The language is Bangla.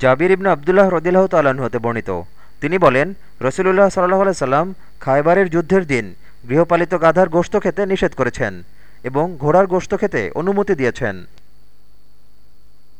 জাবির ইবনু আবদুল্লাহ রদিল্লাহ তাল্লাহ্ন হতে বর্ণিত। তিনি বলেন, রসুলুল্লাহ সাল্লাহ সাল্লাম খায়বারের যুদ্ধের দিন গৃহপালিত গাধার গোশত খেতে নিষেধ করেছেন এবং ঘোড়ার গোশত খেতে অনুমতি দিয়েছেন।